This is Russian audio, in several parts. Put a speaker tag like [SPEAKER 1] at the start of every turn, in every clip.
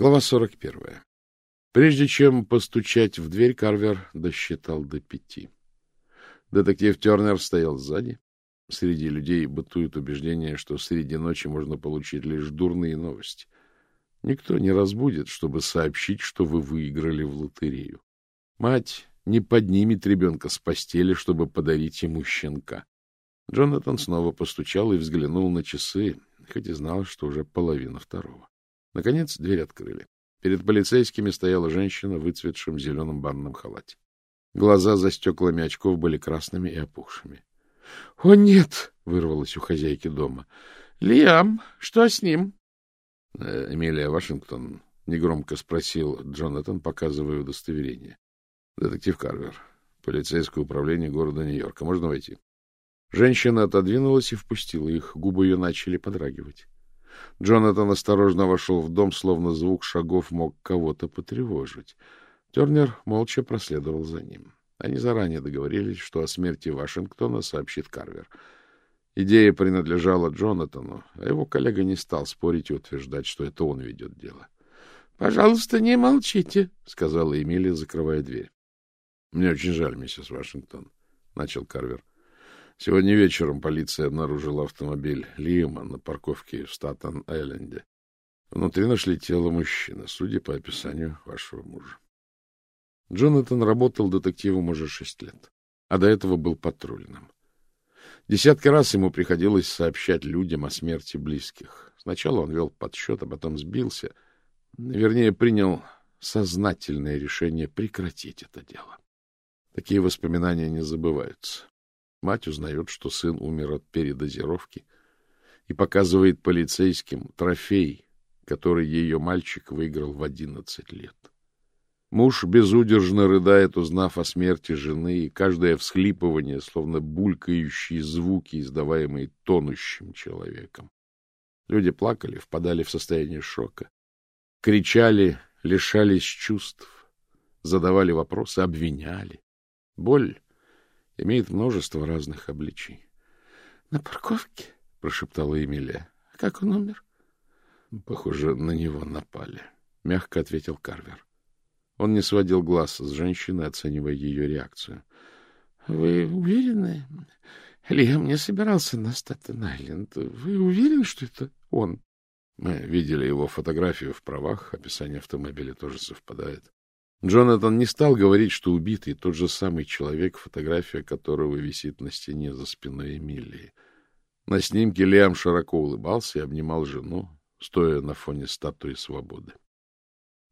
[SPEAKER 1] Глава 41. Прежде чем постучать в дверь, Карвер досчитал до пяти. Детектив Тернер стоял сзади. Среди людей бытует убеждение, что среди ночи можно получить лишь дурные новости. Никто не разбудит, чтобы сообщить, что вы выиграли в лотерею. Мать не поднимет ребенка с постели, чтобы подарить ему щенка. Джонатан снова постучал и взглянул на часы, хоть и знал, что уже половина второго. Наконец дверь открыли. Перед полицейскими стояла женщина в выцветшем зеленом банном халате. Глаза за стеклами очков были красными и опухшими. — О, нет! — вырвалось у хозяйки дома. — Лиам, что с ним? Э, — Эмилия Вашингтон негромко спросил Джонатан, показывая удостоверение. — Детектив Карвер, полицейское управление города Нью-Йорка. Можно войти? Женщина отодвинулась и впустила их. Губы ее начали подрагивать. Джонатан осторожно вошел в дом, словно звук шагов мог кого-то потревожить. Тернер молча проследовал за ним. Они заранее договорились, что о смерти Вашингтона сообщит Карвер. Идея принадлежала Джонатану, а его коллега не стал спорить и утверждать, что это он ведет дело. — Пожалуйста, не молчите, — сказала Эмилия, закрывая дверь. — Мне очень жаль, миссис Вашингтон, — начал Карвер. Сегодня вечером полиция обнаружила автомобиль Лима на парковке в Статен-Айленде. Внутри нашли тело мужчины, судя по описанию вашего мужа. Джонатан работал детективом уже шесть лет, а до этого был патрульным. Десятки раз ему приходилось сообщать людям о смерти близких. Сначала он вел подсчет, а потом сбился. Вернее, принял сознательное решение прекратить это дело. Такие воспоминания не забываются. Мать узнает, что сын умер от передозировки и показывает полицейским трофей, который ее мальчик выиграл в одиннадцать лет. Муж безудержно рыдает, узнав о смерти жены, и каждое всхлипывание, словно булькающие звуки, издаваемые тонущим человеком. Люди плакали, впадали в состояние шока, кричали, лишались чувств, задавали вопросы, обвиняли. Боль имеет множество разных обличий. — На парковке? — прошептала Эмилия. — Как он умер? — Похоже, на него напали, — мягко ответил Карвер. Он не сводил глаз с женщины, оценивая ее реакцию. — Вы уверены? Лиам не собирался на Статтен-Айленд. Вы уверены, что это он? Мы видели его фотографию в правах, описание автомобиля тоже совпадает. Джонатан не стал говорить, что убитый тот же самый человек, фотография которого висит на стене за спиной Эмилии. На снимке Лиам широко улыбался и обнимал жену, стоя на фоне статуи свободы.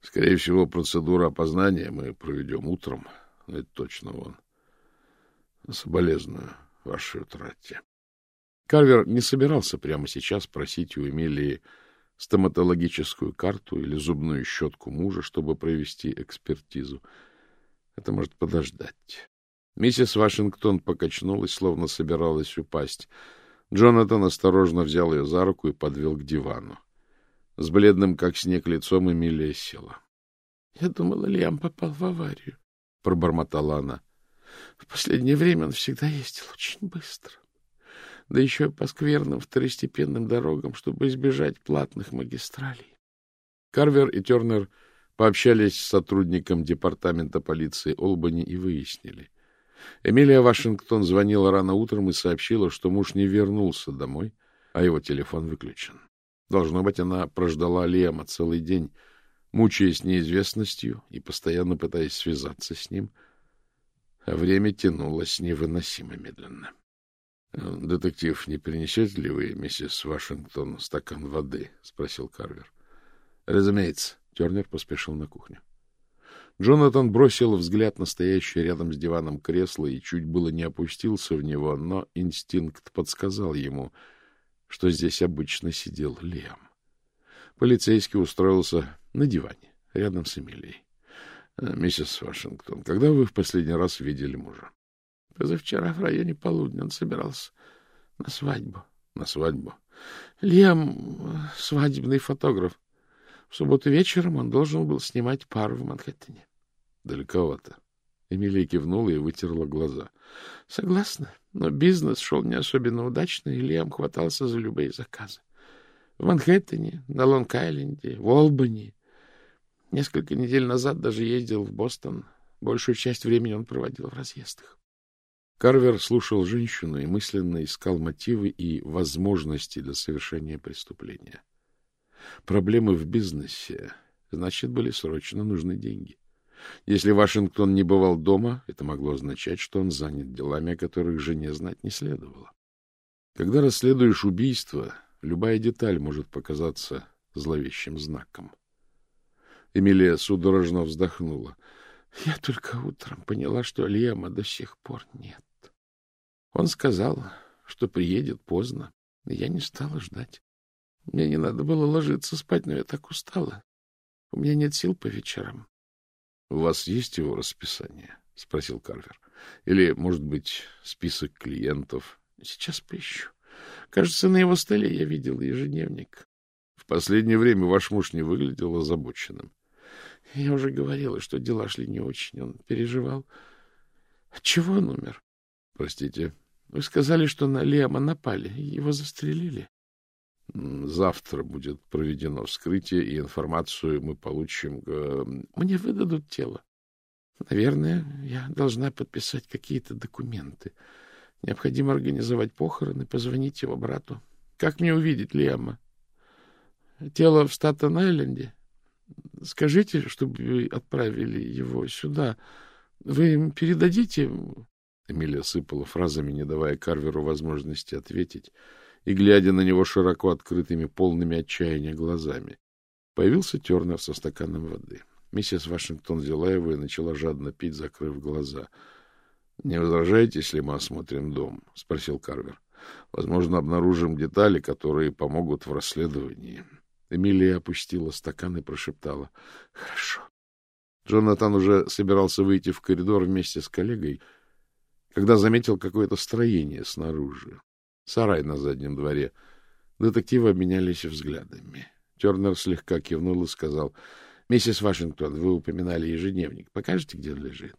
[SPEAKER 1] Скорее всего, процедуру опознания мы проведем утром, это точно он. Соболезную вашей утрате. Карвер не собирался прямо сейчас просить у Эмилии стоматологическую карту или зубную щетку мужа, чтобы провести экспертизу. Это может подождать. Миссис Вашингтон покачнулась, словно собиралась упасть. Джонатан осторожно взял ее за руку и подвел к дивану. С бледным, как снег, лицом Эмилия села. — Я думала, Лиам попал в аварию, — пробормотала она. — В последнее время он всегда ездил очень быстро да еще по скверным второстепенным дорогам, чтобы избежать платных магистралей. Карвер и Тернер пообщались с сотрудником департамента полиции Олбани и выяснили. Эмилия Вашингтон звонила рано утром и сообщила, что муж не вернулся домой, а его телефон выключен. Должно быть, она прождала Лиама целый день, мучаясь неизвестностью и постоянно пытаясь связаться с ним, а время тянулось невыносимо медленно. — Детектив, не принесете ли вы, миссис Вашингтон, стакан воды? — спросил Карвер. — Разумеется. Тернер поспешил на кухню. Джонатан бросил взгляд на стоящее рядом с диваном кресло и чуть было не опустился в него, но инстинкт подсказал ему, что здесь обычно сидел Лем. Полицейский устроился на диване, рядом с Эмилией. — Миссис Вашингтон, когда вы в последний раз видели мужа? Позавчера в районе полудня он собирался на свадьбу. На свадьбу? Лем — свадебный фотограф. В субботу вечером он должен был снимать пару в Манхэттене. Далековато. Эмилия кивнула и вытерла глаза. — Согласна, но бизнес шел не особенно удачно, и Лем хватался за любые заказы. В Манхэттене, на Лонг-Айленде, в Олбани.
[SPEAKER 2] Несколько недель назад даже ездил в Бостон. Большую часть времени он проводил в разъездах.
[SPEAKER 1] Карвер слушал женщину и мысленно искал мотивы и возможности для совершения преступления. Проблемы в бизнесе, значит, были срочно нужны деньги. Если Вашингтон не бывал дома, это могло означать, что он занят делами, о которых жене знать не следовало. Когда расследуешь убийство, любая деталь может показаться зловещим знаком. Эмилия судорожно вздохнула.
[SPEAKER 2] — Я только утром поняла, что Лема до сих пор нет. Он сказал, что приедет поздно, я не стала ждать. Мне не надо было ложиться спать, но я так устала. У меня нет сил по вечерам.
[SPEAKER 1] — У вас есть его расписание? — спросил Карвер. — Или, может быть, список клиентов?
[SPEAKER 2] — Сейчас поищу. Кажется, на его столе я видел ежедневник.
[SPEAKER 1] — В последнее время ваш муж не выглядел озабоченным.
[SPEAKER 2] — Я уже говорила, что дела шли не очень. Он переживал. — Чего он умер?
[SPEAKER 1] — Простите?
[SPEAKER 2] — Вы сказали, что на Лема напали. Его застрелили.
[SPEAKER 1] — Завтра будет проведено вскрытие, и информацию мы получим.
[SPEAKER 2] Мне выдадут тело. Наверное, я должна подписать какие-то документы. Необходимо организовать похороны, позвонить его брату. Как мне увидеть Лема? Тело в Статен-Айленде? Скажите, чтобы отправили его сюда. Вы им передадите?
[SPEAKER 1] Эмилия сыпала фразами, не давая Карверу возможности ответить, и глядя на него широко открытыми, полными отчаяния глазами. Появился Тернер со стаканом воды. Миссис Вашингтон взяла его и начала жадно пить, закрыв глаза. — Не возражаете, если мы осмотрим дом? — спросил Карвер. — Возможно, обнаружим детали, которые помогут в расследовании. Эмилия опустила стакан и прошептала. — Хорошо. Джонатан уже собирался выйти в коридор вместе с коллегой, — когда заметил какое-то строение снаружи. Сарай на заднем дворе. Детективы обменялись взглядами. Тернер слегка кивнул и сказал, — Миссис Вашингтон, вы упоминали ежедневник. Покажете, где он лежит?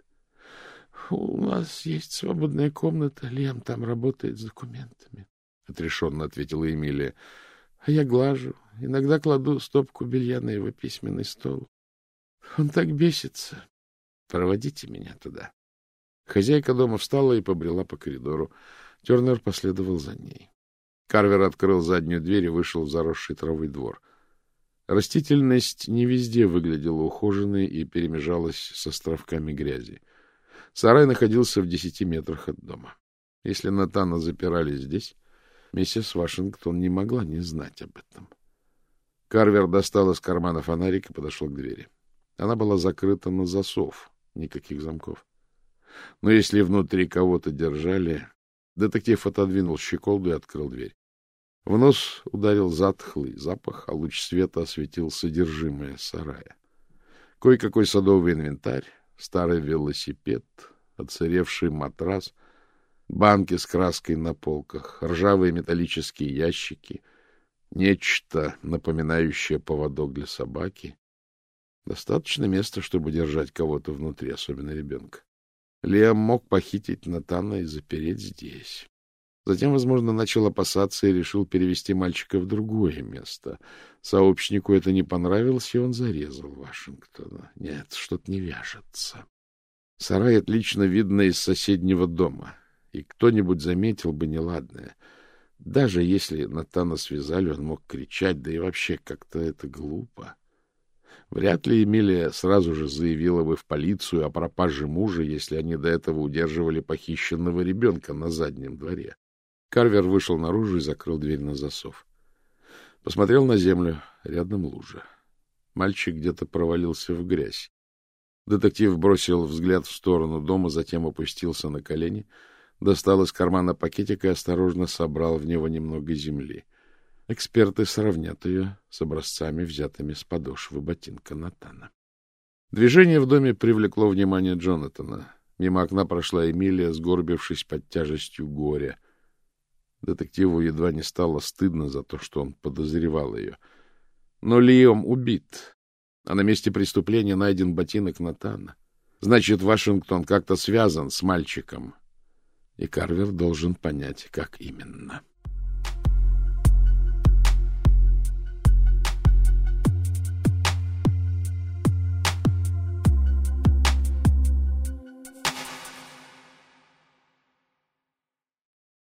[SPEAKER 2] — У нас есть свободная комната. Лем там работает с документами, — отрешенно ответила Эмилия. — А я глажу. Иногда кладу стопку белья на его письменный стол. Он так бесится. Проводите меня туда.
[SPEAKER 1] Хозяйка дома встала и побрела по коридору. Тернер последовал за ней. Карвер открыл заднюю дверь и вышел в заросший травой двор. Растительность не везде выглядела ухоженной и перемежалась с островками грязи. Сарай находился в десяти метрах от дома. Если Натана запирали здесь, миссис Вашингтон не могла не знать об этом. Карвер достал из кармана фонарик и подошел к двери. Она была закрыта на засов, никаких замков. Но если внутри кого-то держали... Детектив отодвинул щеколду и открыл дверь. В нос ударил затхлый запах, а луч света осветил содержимое сарая. Кое-какой садовый инвентарь, старый велосипед, отсыревший матрас, банки с краской на полках, ржавые металлические ящики, нечто, напоминающее поводок для собаки. Достаточно места, чтобы держать кого-то внутри, особенно ребенка. Лиам мог похитить Натана и запереть здесь. Затем, возможно, начал опасаться и решил перевести мальчика в другое место. Сообщнику это не понравилось, и он зарезал Вашингтона. Нет, что-то не вяжется. Сарай отлично видно из соседнего дома, и кто-нибудь заметил бы неладное. Даже если Натана связали, он мог кричать, да и вообще как-то это глупо. Вряд ли Эмилия сразу же заявила бы в полицию о пропаже мужа, если они до этого удерживали похищенного ребенка на заднем дворе. Карвер вышел наружу и закрыл дверь на засов. Посмотрел на землю, рядом лужа. Мальчик где-то провалился в грязь. Детектив бросил взгляд в сторону дома, затем опустился на колени, достал из кармана пакетик и осторожно собрал в него немного земли — Эксперты сравнят ее с образцами, взятыми с подошвы ботинка Натана. Движение в доме привлекло внимание Джонатана. Мимо окна прошла Эмилия, сгорбившись под тяжестью горя. Детективу едва не стало стыдно за то, что он подозревал ее. Но Лиом убит, а на месте преступления найден ботинок Натана. Значит, Вашингтон как-то связан с мальчиком, и Карвер должен понять, как именно. —